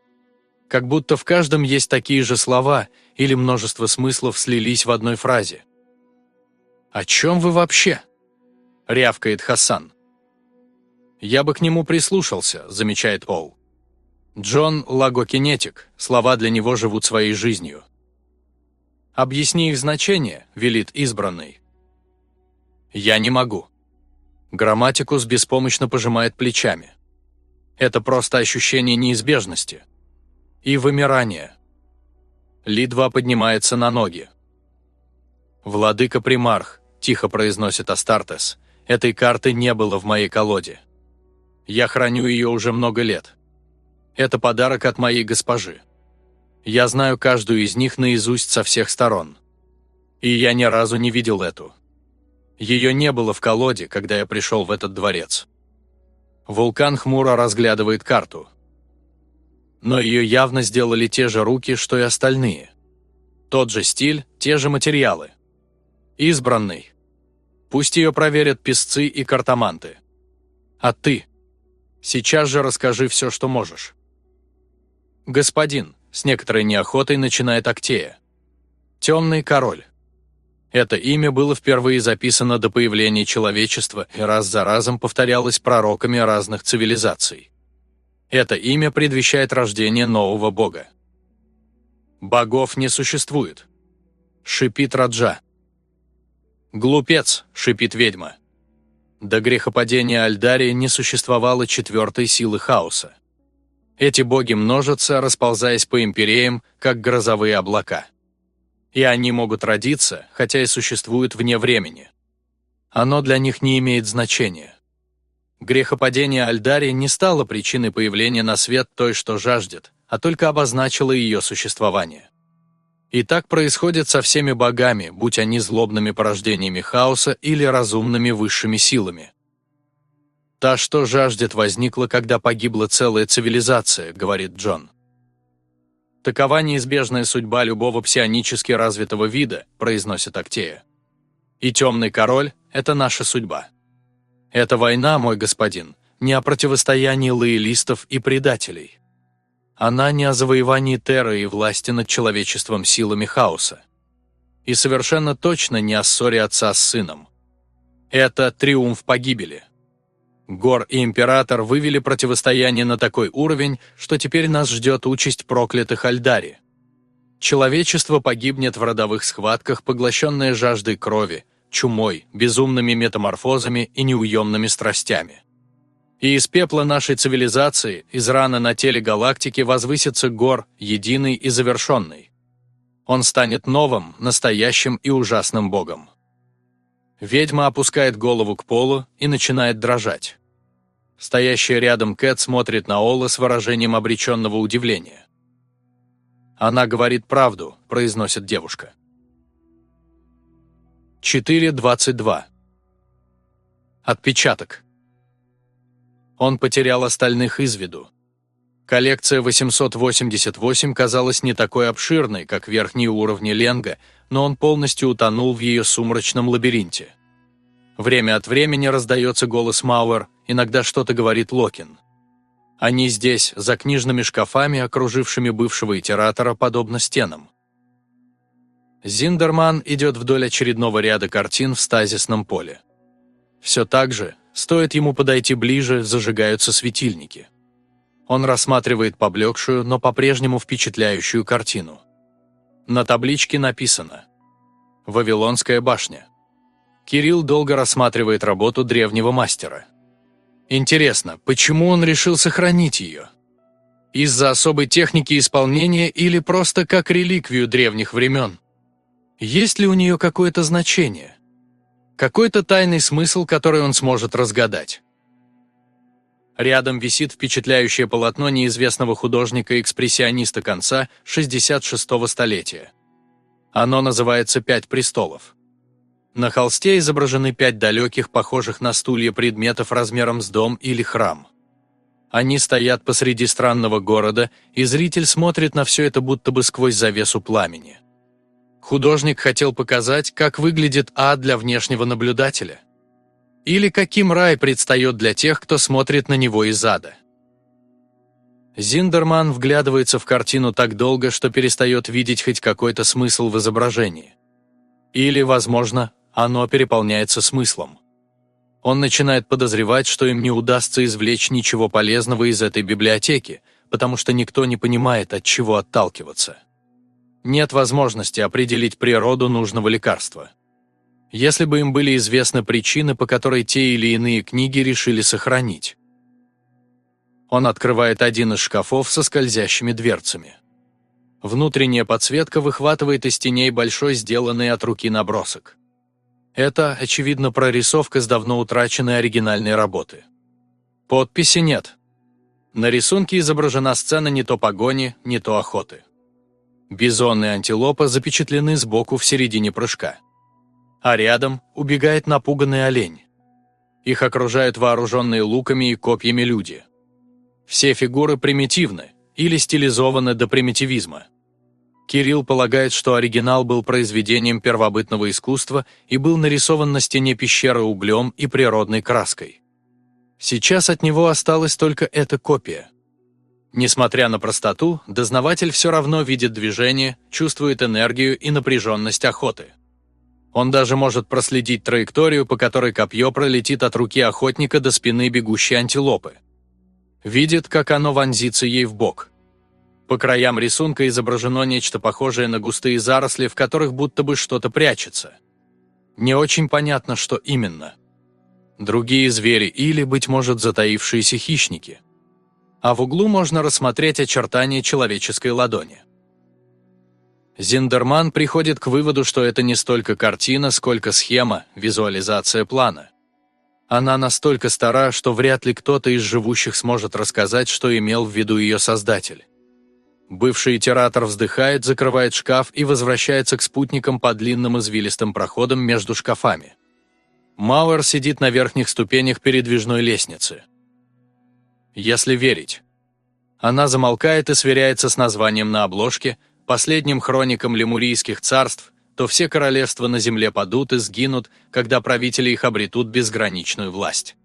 Как будто в каждом есть такие же слова или множество смыслов слились в одной фразе. «О чем вы вообще?» – рявкает Хасан. «Я бы к нему прислушался», – замечает Оу. Джон – лагокинетик, слова для него живут своей жизнью. «Объясни их значение», — велит избранный. «Я не могу». Грамматикус беспомощно пожимает плечами. Это просто ощущение неизбежности. И вымирания. Лидва поднимается на ноги. «Владыка Примарх», — тихо произносит Астартес, — «этой карты не было в моей колоде. Я храню ее уже много лет. Это подарок от моей госпожи. Я знаю каждую из них наизусть со всех сторон. И я ни разу не видел эту. Ее не было в колоде, когда я пришел в этот дворец. Вулкан хмуро разглядывает карту. Но ее явно сделали те же руки, что и остальные. Тот же стиль, те же материалы. Избранный. Пусть ее проверят песцы и картоманты. А ты? Сейчас же расскажи все, что можешь. Господин, с некоторой неохотой начинает Актея. Темный король. Это имя было впервые записано до появления человечества и раз за разом повторялось пророками разных цивилизаций. Это имя предвещает рождение нового бога. Богов не существует. Шипит Раджа. «Глупец!» – шипит ведьма. До грехопадения Альдарии не существовало четвертой силы хаоса. Эти боги множатся, расползаясь по империям, как грозовые облака. И они могут родиться, хотя и существуют вне времени. Оно для них не имеет значения. Грехопадение Альдарии не стало причиной появления на свет той, что жаждет, а только обозначило ее существование. И так происходит со всеми богами, будь они злобными порождениями хаоса или разумными высшими силами. «Та, что жаждет, возникла, когда погибла целая цивилизация», — говорит Джон. «Такова неизбежная судьба любого псионически развитого вида», — произносит Актея. «И темный король — это наша судьба. Это война, мой господин, не о противостоянии лоялистов и предателей. Она не о завоевании Терры и власти над человечеством силами хаоса. И совершенно точно не о ссоре отца с сыном. Это триумф погибели. Гор и Император вывели противостояние на такой уровень, что теперь нас ждет участь проклятых Альдари. Человечество погибнет в родовых схватках, поглощенное жаждой крови, чумой, безумными метаморфозами и неуемными страстями. И из пепла нашей цивилизации, из раны на теле галактики возвысится Гор, единый и завершенный. Он станет новым, настоящим и ужасным богом. Ведьма опускает голову к полу и начинает дрожать. Стоящая рядом Кэт смотрит на Ола с выражением обреченного удивления. «Она говорит правду», – произносит девушка. 4.22. Отпечаток. Он потерял остальных из виду. Коллекция 888 казалась не такой обширной, как верхние уровни Ленга, но он полностью утонул в ее сумрачном лабиринте. Время от времени раздается голос Мауэр, иногда что-то говорит Локин. Они здесь, за книжными шкафами, окружившими бывшего итератора, подобно стенам. Зиндерман идет вдоль очередного ряда картин в стазисном поле. Все так же, стоит ему подойти ближе, зажигаются светильники. Он рассматривает поблекшую, но по-прежнему впечатляющую картину. На табличке написано «Вавилонская башня». Кирилл долго рассматривает работу древнего мастера. Интересно, почему он решил сохранить ее? Из-за особой техники исполнения или просто как реликвию древних времен? Есть ли у нее какое-то значение? Какой-то тайный смысл, который он сможет разгадать? Рядом висит впечатляющее полотно неизвестного художника-экспрессиониста конца 66-го столетия. Оно называется «Пять престолов». На холсте изображены пять далеких, похожих на стулья предметов размером с дом или храм. Они стоят посреди странного города, и зритель смотрит на все это будто бы сквозь завесу пламени. Художник хотел показать, как выглядит ад для внешнего наблюдателя. Или каким рай предстает для тех, кто смотрит на него из ада. Зиндерман вглядывается в картину так долго, что перестает видеть хоть какой-то смысл в изображении. Или, возможно, оно переполняется смыслом. Он начинает подозревать, что им не удастся извлечь ничего полезного из этой библиотеки, потому что никто не понимает, от чего отталкиваться. Нет возможности определить природу нужного лекарства если бы им были известны причины, по которой те или иные книги решили сохранить. Он открывает один из шкафов со скользящими дверцами. Внутренняя подсветка выхватывает из теней большой сделанный от руки набросок. Это, очевидно, прорисовка с давно утраченной оригинальной работы. Подписи нет. На рисунке изображена сцена не то погони, не то охоты. Бизон и антилопа запечатлены сбоку в середине прыжка. А рядом убегает напуганный олень. Их окружают вооруженные луками и копьями люди. Все фигуры примитивны или стилизованы до примитивизма. Кирилл полагает, что оригинал был произведением первобытного искусства и был нарисован на стене пещеры углем и природной краской. Сейчас от него осталась только эта копия. Несмотря на простоту, дознаватель все равно видит движение, чувствует энергию и напряженность охоты. Он даже может проследить траекторию, по которой копье пролетит от руки охотника до спины бегущей антилопы. Видит, как оно вонзится ей в бок – по краям рисунка изображено нечто похожее на густые заросли, в которых будто бы что-то прячется. Не очень понятно, что именно. Другие звери или, быть может, затаившиеся хищники. А в углу можно рассмотреть очертания человеческой ладони. Зиндерман приходит к выводу, что это не столько картина, сколько схема, визуализация плана. Она настолько стара, что вряд ли кто-то из живущих сможет рассказать, что имел в виду ее создатель. Бывший итератор вздыхает, закрывает шкаф и возвращается к спутникам по длинным извилистым проходам между шкафами. Мауэр сидит на верхних ступенях передвижной лестницы. Если верить. Она замолкает и сверяется с названием на обложке, последним хроником лемурийских царств, то все королевства на земле падут и сгинут, когда правители их обретут безграничную власть.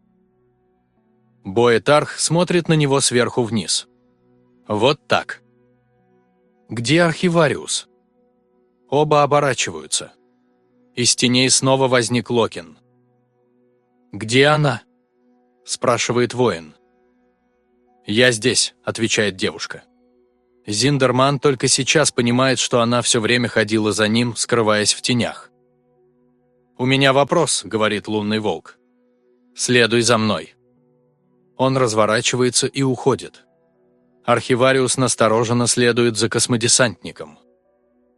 Боэтарх смотрит на него сверху вниз. Вот так. «Где архивариус?» Оба оборачиваются. Из теней снова возник Локин. «Где она?» – спрашивает воин. «Я здесь», – отвечает девушка. Зиндерман только сейчас понимает, что она все время ходила за ним, скрываясь в тенях. «У меня вопрос», – говорит лунный волк. «Следуй за мной». Он разворачивается и уходит. Архивариус настороженно следует за космодесантником.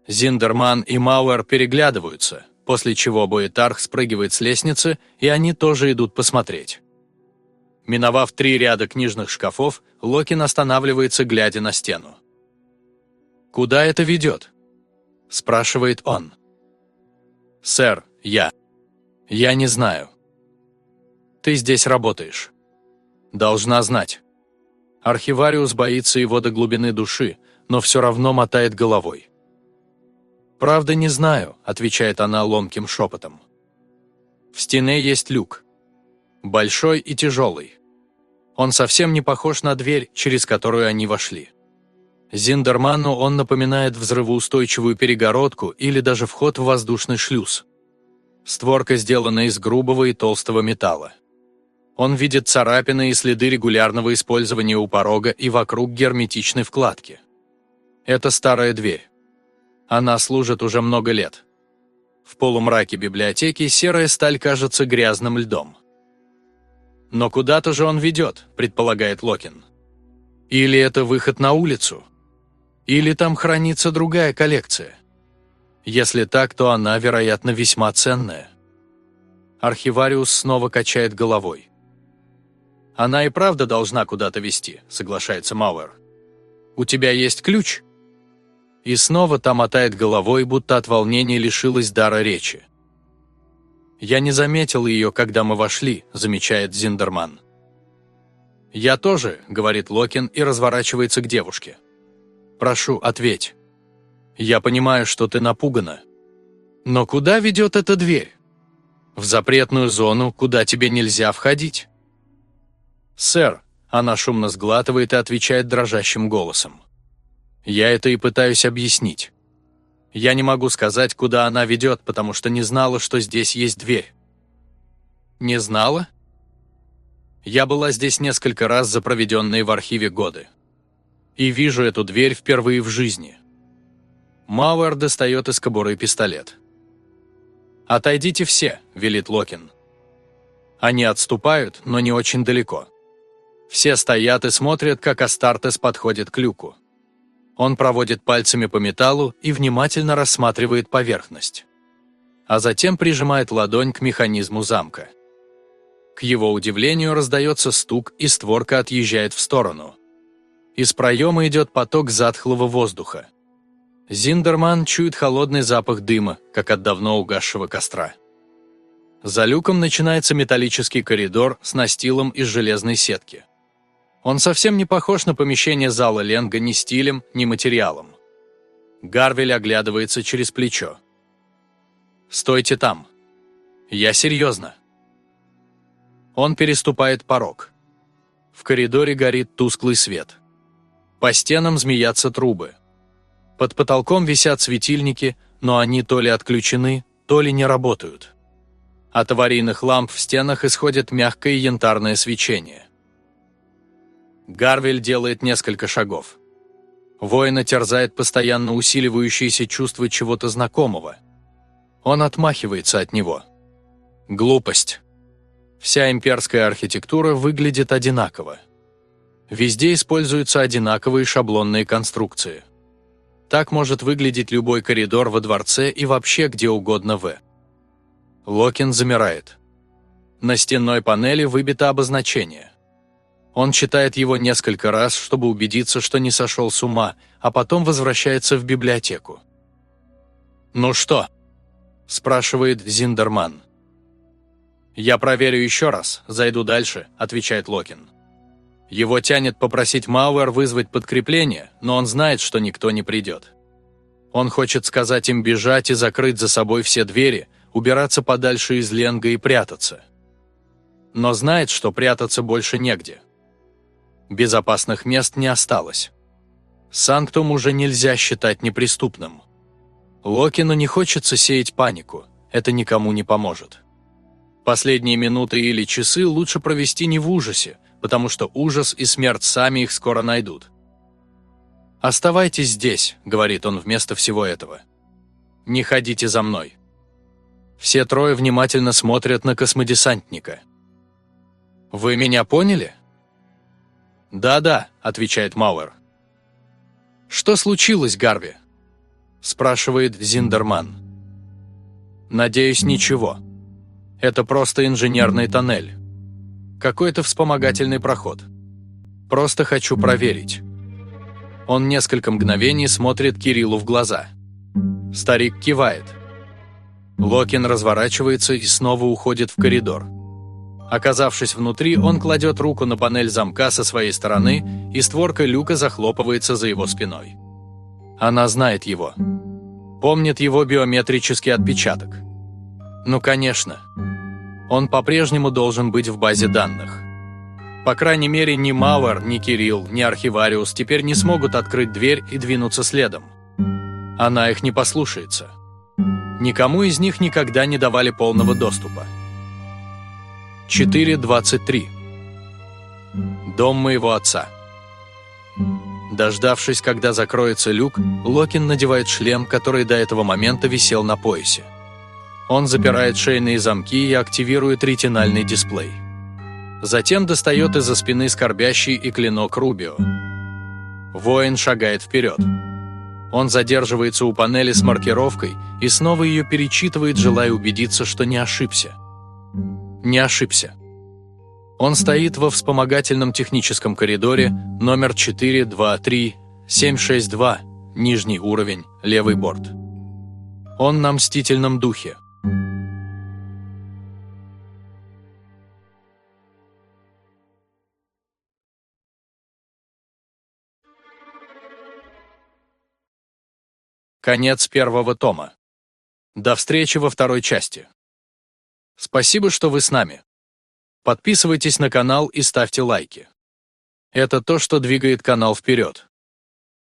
Зиндерман и Мауэр переглядываются, после чего Боэтарх спрыгивает с лестницы, и они тоже идут посмотреть. Миновав три ряда книжных шкафов, Локин останавливается, глядя на стену. «Куда это ведет?» – спрашивает он. «Сэр, я. Я не знаю. Ты здесь работаешь. Должна знать». Архивариус боится его до глубины души, но все равно мотает головой. «Правда, не знаю», – отвечает она ломким шепотом. В стене есть люк. Большой и тяжелый. Он совсем не похож на дверь, через которую они вошли. Зиндерману он напоминает взрывоустойчивую перегородку или даже вход в воздушный шлюз. Створка сделана из грубого и толстого металла. Он видит царапины и следы регулярного использования у порога и вокруг герметичной вкладки. Это старая дверь. Она служит уже много лет. В полумраке библиотеки серая сталь кажется грязным льдом. «Но куда-то же он ведет», – предполагает Локин. «Или это выход на улицу? Или там хранится другая коллекция? Если так, то она, вероятно, весьма ценная». Архивариус снова качает головой. Она и правда должна куда-то вести, соглашается Мауэр. У тебя есть ключ? И снова та мотает головой, будто от волнения лишилась дара речи. «Я не заметил ее, когда мы вошли», – замечает Зиндерман. «Я тоже», – говорит Локин и разворачивается к девушке. «Прошу, ответь. Я понимаю, что ты напугана. Но куда ведет эта дверь? В запретную зону, куда тебе нельзя входить?» «Сэр», – она шумно сглатывает и отвечает дрожащим голосом. «Я это и пытаюсь объяснить. Я не могу сказать, куда она ведет, потому что не знала, что здесь есть дверь». «Не знала?» Я была здесь несколько раз за проведенные в архиве годы. И вижу эту дверь впервые в жизни. Мауэр достает из кобуры пистолет. «Отойдите все», – велит Локин. Они отступают, но не очень далеко. Все стоят и смотрят, как Астартес подходит к люку. Он проводит пальцами по металлу и внимательно рассматривает поверхность. А затем прижимает ладонь к механизму замка. К его удивлению раздается стук, и створка отъезжает в сторону. Из проема идет поток затхлого воздуха. Зиндерман чует холодный запах дыма, как от давно угасшего костра. За люком начинается металлический коридор с настилом из железной сетки. Он совсем не похож на помещение зала Ленга ни стилем, ни материалом. Гарвель оглядывается через плечо. «Стойте там. Я серьезно». Он переступает порог. В коридоре горит тусклый свет. По стенам змеятся трубы. Под потолком висят светильники, но они то ли отключены, то ли не работают. От аварийных ламп в стенах исходит мягкое янтарное свечение. Гарвель делает несколько шагов. Воина терзает постоянно усиливающееся чувство чего-то знакомого. Он отмахивается от него. Глупость. Вся имперская архитектура выглядит одинаково. Везде используются одинаковые шаблонные конструкции. Так может выглядеть любой коридор во дворце и вообще где угодно в. Локин замирает. На стенной панели выбито обозначение. Он читает его несколько раз, чтобы убедиться, что не сошел с ума, а потом возвращается в библиотеку. «Ну что?» – спрашивает Зиндерман. «Я проверю еще раз, зайду дальше», – отвечает Локин. Его тянет попросить Мауэр вызвать подкрепление, но он знает, что никто не придет. Он хочет сказать им бежать и закрыть за собой все двери, убираться подальше из Ленга и прятаться. Но знает, что прятаться больше негде. Безопасных мест не осталось. Санктум уже нельзя считать неприступным. Локину не хочется сеять панику, это никому не поможет. Последние минуты или часы лучше провести не в ужасе, потому что ужас и смерть сами их скоро найдут. «Оставайтесь здесь», — говорит он вместо всего этого. «Не ходите за мной». Все трое внимательно смотрят на космодесантника. «Вы меня поняли?» «Да-да», — отвечает Мауэр. «Что случилось, Гарви?» — спрашивает Зиндерман. «Надеюсь, ничего. Это просто инженерный тоннель. Какой-то вспомогательный проход. Просто хочу проверить. Он несколько мгновений смотрит Кириллу в глаза. Старик кивает. Локин разворачивается и снова уходит в коридор. Оказавшись внутри, он кладет руку на панель замка со своей стороны, и створка люка захлопывается за его спиной. Она знает его. Помнит его биометрический отпечаток. Ну, конечно. Он по-прежнему должен быть в базе данных. По крайней мере, ни Мауэр, ни Кирилл, ни Архивариус теперь не смогут открыть дверь и двинуться следом. Она их не послушается. Никому из них никогда не давали полного доступа. 4.23 Дом моего отца. Дождавшись, когда закроется люк, Локин надевает шлем, который до этого момента висел на поясе. Он запирает шейные замки и активирует ретинальный дисплей. Затем достает из-за спины скорбящий и клинок Рубио. Воин шагает вперед. Он задерживается у панели с маркировкой и снова ее перечитывает, желая убедиться, что не ошибся. Не ошибся. Он стоит во вспомогательном техническом коридоре номер 423-762, нижний уровень, левый борт. Он на мстительном духе. Конец первого тома. До встречи во второй части. Спасибо, что вы с нами. Подписывайтесь на канал и ставьте лайки. Это то, что двигает канал вперед.